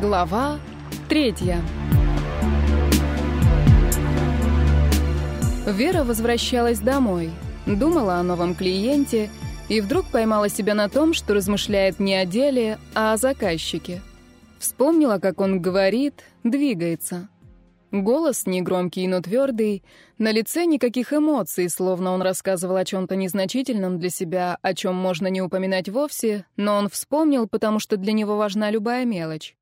Глава третья. Вера возвращалась домой, думала о новом клиенте и вдруг поймала себя на том, что размышляет не о деле, а о заказчике. Вспомнила, как он говорит, двигается. Голос негромкий, но твердый, на лице никаких эмоций, словно он рассказывал о чем-то незначительном для себя, о чем можно не упоминать вовсе, но он вспомнил, потому что для него важна любая мелочь.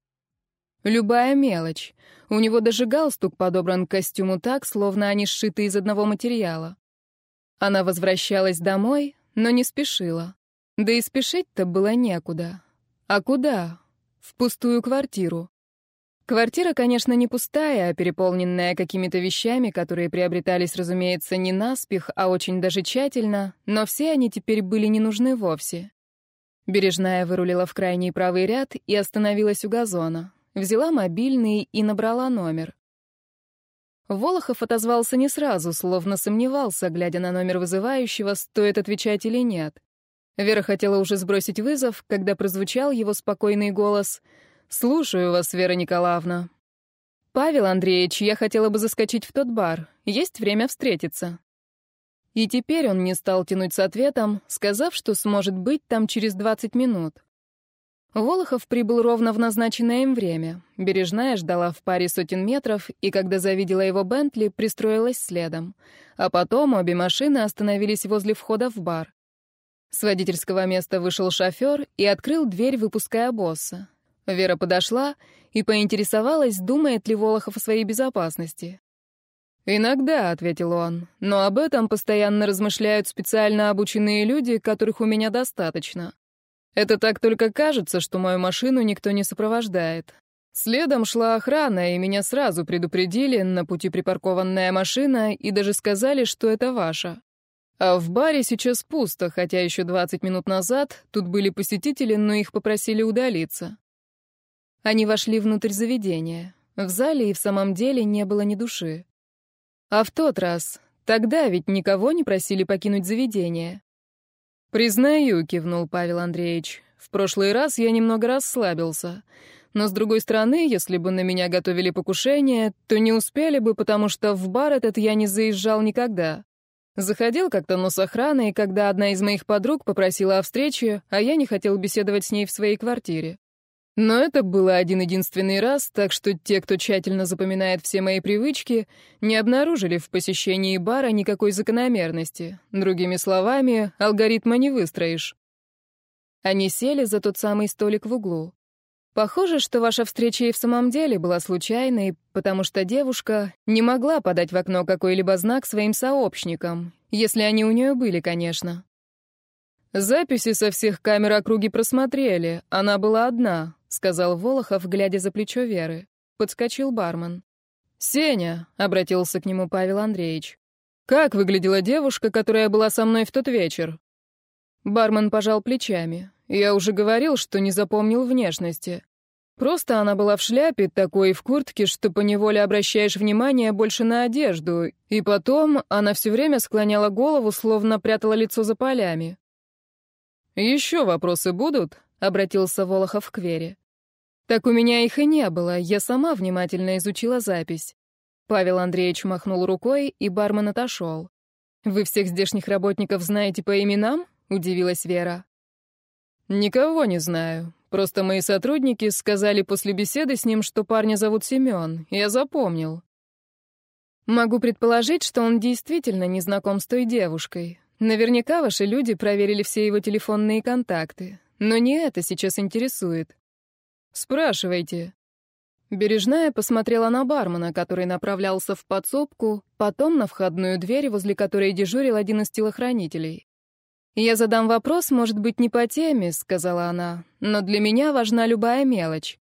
Любая мелочь. У него даже галстук подобран к костюму так, словно они сшиты из одного материала. Она возвращалась домой, но не спешила. Да и спешить-то было некуда. А куда? В пустую квартиру. Квартира, конечно, не пустая, а переполненная какими-то вещами, которые приобретались, разумеется, не наспех, а очень даже тщательно, но все они теперь были не нужны вовсе. Бережная вырулила в крайний правый ряд и остановилась у газона. Взяла мобильный и набрала номер. Волохов отозвался не сразу, словно сомневался, глядя на номер вызывающего, стоит отвечать или нет. Вера хотела уже сбросить вызов, когда прозвучал его спокойный голос «Слушаю вас, Вера Николаевна». «Павел Андреевич, я хотела бы заскочить в тот бар. Есть время встретиться». И теперь он не стал тянуть с ответом, сказав, что сможет быть там через 20 минут. Волохов прибыл ровно в назначенное им время. Бережная ждала в паре сотен метров, и когда завидела его Бентли, пристроилась следом. А потом обе машины остановились возле входа в бар. С водительского места вышел шофер и открыл дверь, выпуская босса. Вера подошла и поинтересовалась, думает ли Волохов о своей безопасности. «Иногда», — ответил он, — «но об этом постоянно размышляют специально обученные люди, которых у меня достаточно. Это так только кажется, что мою машину никто не сопровождает. Следом шла охрана, и меня сразу предупредили, на пути припаркованная машина, и даже сказали, что это ваша. А в баре сейчас пусто, хотя еще 20 минут назад тут были посетители, но их попросили удалиться. Они вошли внутрь заведения. В зале и в самом деле не было ни души. А в тот раз, тогда ведь никого не просили покинуть заведение. «Признаю», — кивнул Павел Андреевич, — «в прошлый раз я немного расслабился. Но, с другой стороны, если бы на меня готовили покушение, то не успели бы, потому что в бар этот я не заезжал никогда. Заходил как-то, но с охраной, когда одна из моих подруг попросила о встрече, а я не хотел беседовать с ней в своей квартире. Но это было один-единственный раз, так что те, кто тщательно запоминает все мои привычки, не обнаружили в посещении бара никакой закономерности. Другими словами, алгоритма не выстроишь. Они сели за тот самый столик в углу. Похоже, что ваша встреча и в самом деле была случайной, потому что девушка не могла подать в окно какой-либо знак своим сообщникам, если они у нее были, конечно. Записи со всех камер округи просмотрели, она была одна, сказал Волохов, глядя за плечо Веры. Подскочил бармен. «Сеня», — обратился к нему Павел Андреевич, — «как выглядела девушка, которая была со мной в тот вечер?» Бармен пожал плечами. «Я уже говорил, что не запомнил внешности. Просто она была в шляпе, такой в куртке, что поневоле обращаешь внимание больше на одежду, и потом она все время склоняла голову, словно прятала лицо за полями». «Еще вопросы будут?» — обратился Волохов к Вере. Так у меня их и не было, я сама внимательно изучила запись. Павел Андреевич махнул рукой, и бармен отошел. «Вы всех здешних работников знаете по именам?» — удивилась Вера. «Никого не знаю. Просто мои сотрудники сказали после беседы с ним, что парня зовут Семен. Я запомнил». «Могу предположить, что он действительно не знаком с той девушкой. Наверняка ваши люди проверили все его телефонные контакты. Но не это сейчас интересует. «Спрашивайте». Бережная посмотрела на бармена, который направлялся в подсобку, потом на входную дверь, возле которой дежурил один из телохранителей. «Я задам вопрос, может быть, не по теме», — сказала она, «но для меня важна любая мелочь.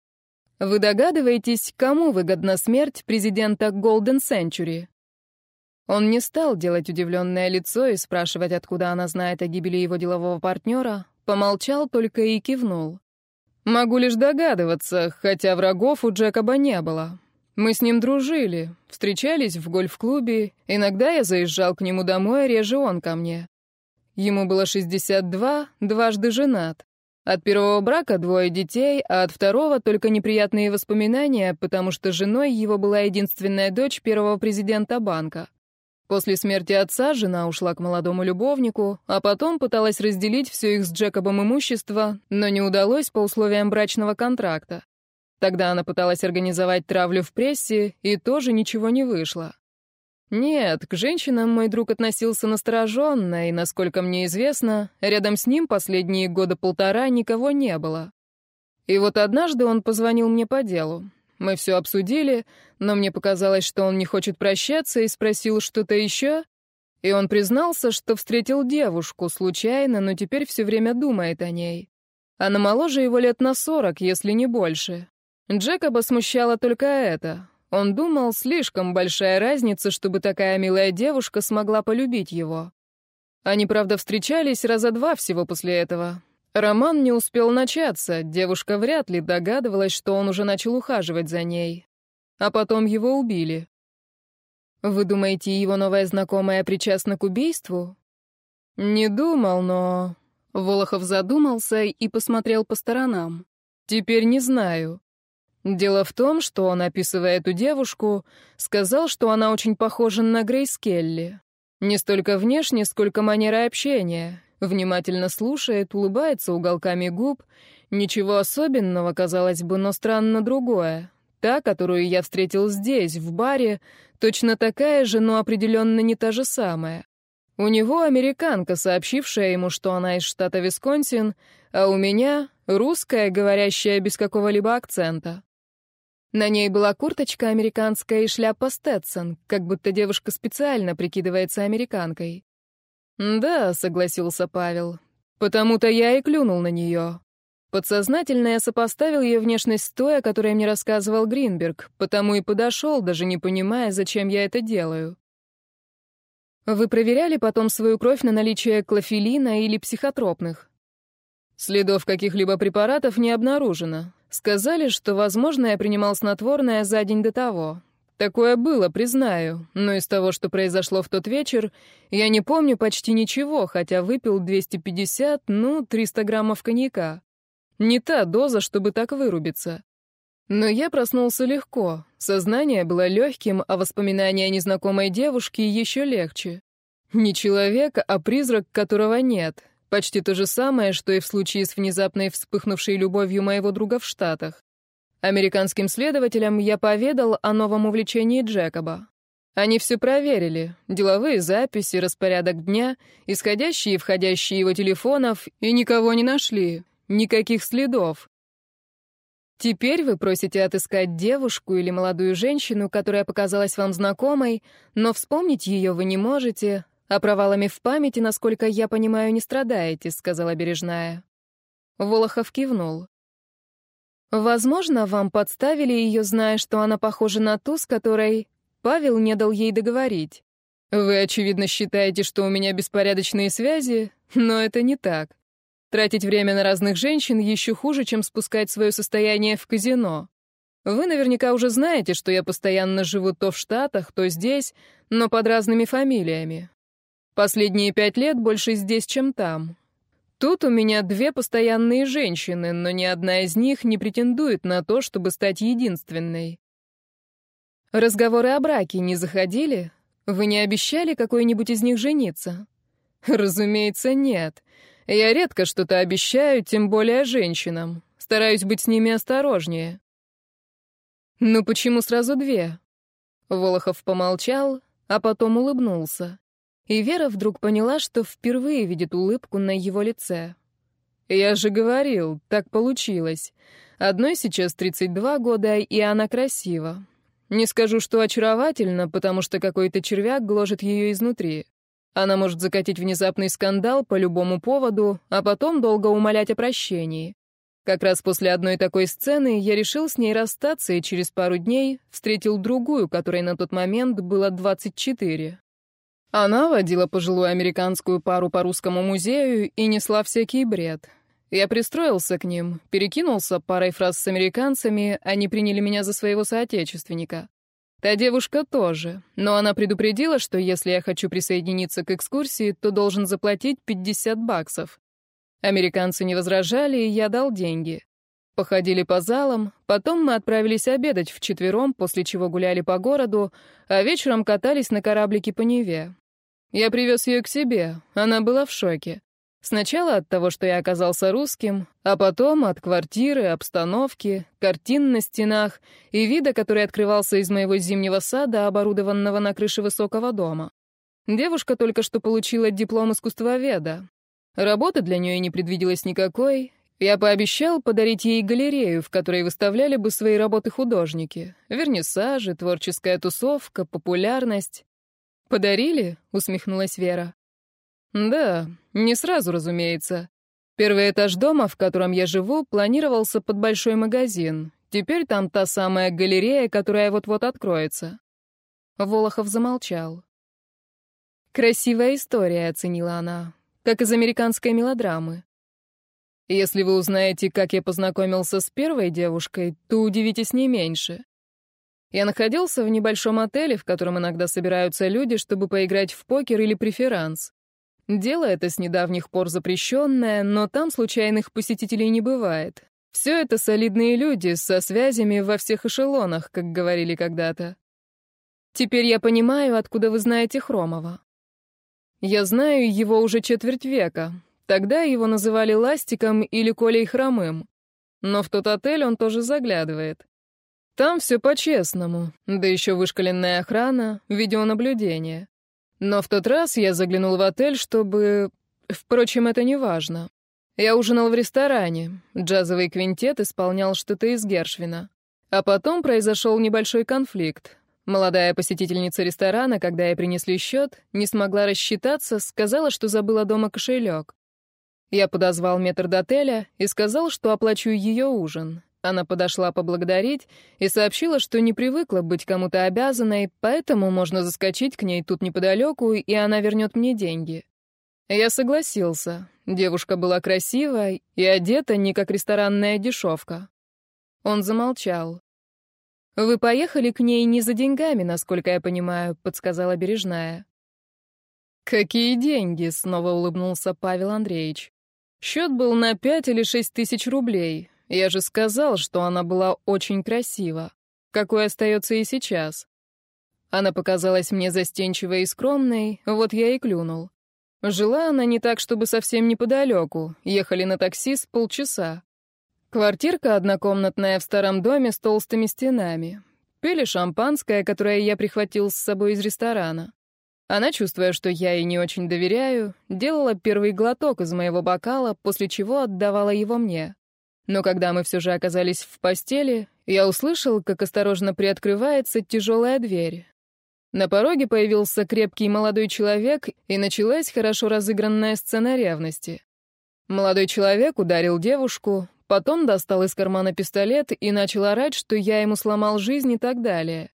Вы догадываетесь, кому выгодна смерть президента Golden Century?» Он не стал делать удивленное лицо и спрашивать, откуда она знает о гибели его делового партнера, помолчал только и кивнул. Могу лишь догадываться, хотя врагов у Джекоба не было. Мы с ним дружили, встречались в гольф-клубе, иногда я заезжал к нему домой, а реже он ко мне. Ему было 62, дважды женат. От первого брака двое детей, а от второго только неприятные воспоминания, потому что женой его была единственная дочь первого президента банка. После смерти отца жена ушла к молодому любовнику, а потом пыталась разделить все их с Джекобом имущество, но не удалось по условиям брачного контракта. Тогда она пыталась организовать травлю в прессе, и тоже ничего не вышло. Нет, к женщинам мой друг относился настороженно, и, насколько мне известно, рядом с ним последние года полтора никого не было. И вот однажды он позвонил мне по делу. Мы все обсудили, но мне показалось, что он не хочет прощаться и спросил что-то еще. И он признался, что встретил девушку случайно, но теперь все время думает о ней. Она моложе его лет на сорок, если не больше. Джекоба смущало только это. Он думал, слишком большая разница, чтобы такая милая девушка смогла полюбить его. Они, правда, встречались раза два всего после этого. Роман не успел начаться, девушка вряд ли догадывалась, что он уже начал ухаживать за ней. А потом его убили. Вы думаете, его новая знакомая причастна к убийству? Не думал, но... Волохов задумался и посмотрел по сторонам. Теперь не знаю. Дело в том, что он, описывая эту девушку, сказал, что она очень похожа на Грейс Келли. Не столько внешне, сколько манера общения. Внимательно слушает, улыбается уголками губ. Ничего особенного, казалось бы, но странно другое. Та, которую я встретил здесь, в баре, точно такая же, но определенно не та же самая. У него американка, сообщившая ему, что она из штата Висконсин, а у меня русская, говорящая без какого-либо акцента. На ней была курточка американская и шляпа Стэтсон, как будто девушка специально прикидывается американкой. «Да», — согласился Павел, — «потому-то я и клюнул на нее». Подсознательно я сопоставил ее внешность с той, о которой мне рассказывал Гринберг, потому и подошел, даже не понимая, зачем я это делаю. Вы проверяли потом свою кровь на наличие клофелина или психотропных? Следов каких-либо препаратов не обнаружено. Сказали, что, возможно, я принимал снотворное за день до того. Такое было, признаю, но из того, что произошло в тот вечер, я не помню почти ничего, хотя выпил 250, ну, 300 граммов коньяка. Не та доза, чтобы так вырубиться. Но я проснулся легко, сознание было легким, а воспоминания о незнакомой девушке еще легче. Не человек, а призрак, которого нет, Почти то же самое, что и в случае с внезапной вспыхнувшей любовью моего друга в Штатах. Американским следователям я поведал о новом увлечении Джекоба. Они все проверили. Деловые записи, распорядок дня, исходящие и входящие его телефонов, и никого не нашли. Никаких следов. Теперь вы просите отыскать девушку или молодую женщину, которая показалась вам знакомой, но вспомнить ее вы не можете, «А провалами в памяти, насколько я понимаю, не страдаете», — сказала Бережная. Волохов кивнул. «Возможно, вам подставили ее, зная, что она похожа на ту, с которой Павел не дал ей договорить. Вы, очевидно, считаете, что у меня беспорядочные связи, но это не так. Тратить время на разных женщин еще хуже, чем спускать свое состояние в казино. Вы наверняка уже знаете, что я постоянно живу то в Штатах, то здесь, но под разными фамилиями. Последние пять лет больше здесь, чем там. Тут у меня две постоянные женщины, но ни одна из них не претендует на то, чтобы стать единственной. Разговоры о браке не заходили? Вы не обещали какой-нибудь из них жениться? Разумеется, нет. Я редко что-то обещаю, тем более женщинам. Стараюсь быть с ними осторожнее. Ну почему сразу две? Волохов помолчал, а потом улыбнулся. И Вера вдруг поняла, что впервые видит улыбку на его лице. «Я же говорил, так получилось. Одной сейчас 32 года, и она красива. Не скажу, что очаровательно, потому что какой-то червяк гложет ее изнутри. Она может закатить внезапный скандал по любому поводу, а потом долго умолять о прощении. Как раз после одной такой сцены я решил с ней расстаться и через пару дней встретил другую, которой на тот момент было 24. Она водила пожилую американскую пару по русскому музею и несла всякий бред. Я пристроился к ним, перекинулся парой фраз с американцами, они приняли меня за своего соотечественника. Та девушка тоже, но она предупредила, что если я хочу присоединиться к экскурсии, то должен заплатить 50 баксов. Американцы не возражали, и я дал деньги. Походили по залам, потом мы отправились обедать вчетвером, после чего гуляли по городу, а вечером катались на кораблике по Неве. Я привез ее к себе, она была в шоке. Сначала от того, что я оказался русским, а потом от квартиры, обстановки, картин на стенах и вида, который открывался из моего зимнего сада, оборудованного на крыше высокого дома. Девушка только что получила диплом искусствоведа. Работы для нее не предвиделось никакой, я пообещал подарить ей галерею, в которой выставляли бы свои работы художники. Вернисажи, творческая тусовка, популярность. «Подарили?» — усмехнулась Вера. «Да, не сразу, разумеется. Первый этаж дома, в котором я живу, планировался под большой магазин. Теперь там та самая галерея, которая вот-вот откроется». Волохов замолчал. «Красивая история», — оценила она, — «как из американской мелодрамы. Если вы узнаете, как я познакомился с первой девушкой, то удивитесь не меньше. Я находился в небольшом отеле, в котором иногда собираются люди, чтобы поиграть в покер или преферанс. Дело это с недавних пор запрещенное, но там случайных посетителей не бывает. Все это солидные люди со связями во всех эшелонах, как говорили когда-то. Теперь я понимаю, откуда вы знаете Хромова. Я знаю его уже четверть века. Тогда его называли Ластиком или Колей Хромым. Но в тот отель он тоже заглядывает. Там все по-честному, да еще вышкаленная охрана, видеонаблюдение. Но в тот раз я заглянул в отель, чтобы... Впрочем, это не важно. Я ужинал в ресторане. Джазовый квинтет исполнял что-то из Гершвина. А потом произошел небольшой конфликт. Молодая посетительница ресторана, когда ей принесли счет, не смогла рассчитаться, сказала, что забыла дома кошелек. Я подозвал метрдотеля и сказал, что оплачу ее ужин. Она подошла поблагодарить и сообщила, что не привыкла быть кому-то обязанной, поэтому можно заскочить к ней тут неподалеку, и она вернет мне деньги. Я согласился. Девушка была красивая и одета не как ресторанная дешевка. Он замолчал. «Вы поехали к ней не за деньгами, насколько я понимаю», — подсказала Бережная. «Какие деньги?» — снова улыбнулся Павел Андреевич. Счет был на пять или шесть тысяч рублей. Я же сказал, что она была очень красива. Какой остается и сейчас. Она показалась мне застенчивой и скромной, вот я и клюнул. Жила она не так, чтобы совсем неподалеку. Ехали на такси с полчаса. Квартирка однокомнатная в старом доме с толстыми стенами. Пили шампанское, которое я прихватил с собой из ресторана. Она, чувствуя, что я ей не очень доверяю, делала первый глоток из моего бокала, после чего отдавала его мне. Но когда мы все же оказались в постели, я услышал, как осторожно приоткрывается тяжелая дверь. На пороге появился крепкий молодой человек, и началась хорошо разыгранная сцена ревности. Молодой человек ударил девушку, потом достал из кармана пистолет и начал орать, что я ему сломал жизнь и так далее.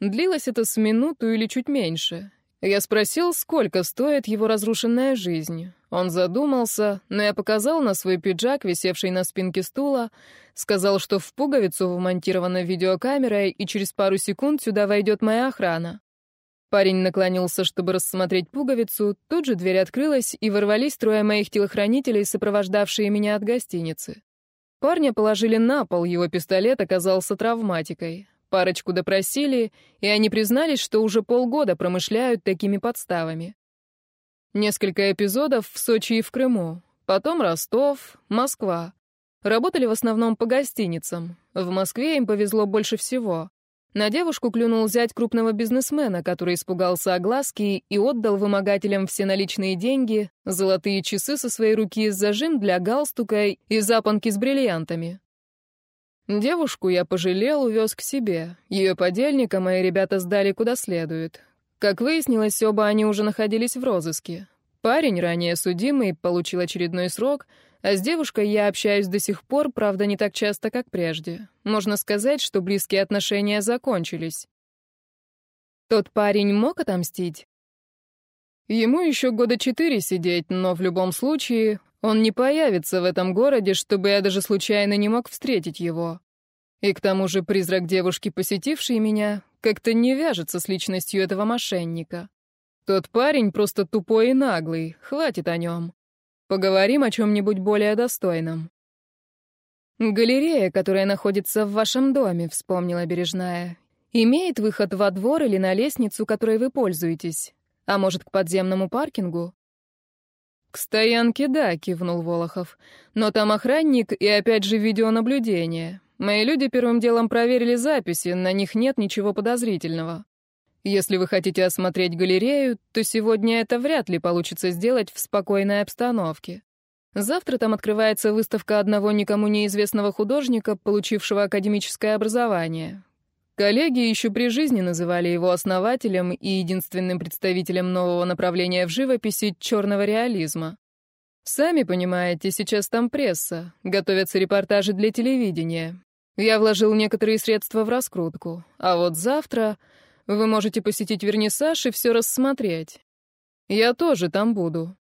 Длилось это с минуту или чуть меньше. Я спросил, сколько стоит его разрушенная жизнь. Он задумался, но я показал на свой пиджак, висевший на спинке стула, сказал, что в пуговицу вмонтирована видеокамера, и через пару секунд сюда войдет моя охрана. Парень наклонился, чтобы рассмотреть пуговицу, тут же дверь открылась, и ворвались трое моих телохранителей, сопровождавшие меня от гостиницы. Парня положили на пол, его пистолет оказался травматикой. Парочку допросили, и они признались, что уже полгода промышляют такими подставами. Несколько эпизодов в Сочи и в Крыму. Потом Ростов, Москва. Работали в основном по гостиницам. В Москве им повезло больше всего. На девушку клюнул зять крупного бизнесмена, который испугался огласки и отдал вымогателям все наличные деньги, золотые часы со своей руки, зажим для галстука и запонки с бриллиантами. Девушку я пожалел, увез к себе. Ее подельника мои ребята сдали куда следует. Как выяснилось, оба они уже находились в розыске. Парень, ранее судимый, получил очередной срок, а с девушкой я общаюсь до сих пор, правда, не так часто, как прежде. Можно сказать, что близкие отношения закончились. Тот парень мог отомстить? Ему еще года четыре сидеть, но в любом случае он не появится в этом городе, чтобы я даже случайно не мог встретить его. И к тому же призрак девушки, посетившей меня, как-то не вяжется с личностью этого мошенника. Тот парень просто тупой и наглый, хватит о нем. поговорим о чем-нибудь более достойном». «Галерея, которая находится в вашем доме», — вспомнила Бережная, «имеет выход во двор или на лестницу, которой вы пользуетесь. А может, к подземному паркингу?» «К стоянке, да», — кивнул Волохов. «Но там охранник и опять же видеонаблюдение. Мои люди первым делом проверили записи, на них нет ничего подозрительного. Если вы хотите осмотреть галерею, то сегодня это вряд ли получится сделать в спокойной обстановке. Завтра там открывается выставка одного никому неизвестного художника, получившего академическое образование. Коллеги еще при жизни называли его основателем и единственным представителем нового направления в живописи — черного реализма. Сами понимаете, сейчас там пресса, готовятся репортажи для телевидения. Я вложил некоторые средства в раскрутку, а вот завтра вы можете посетить вернисаж и все рассмотреть. Я тоже там буду.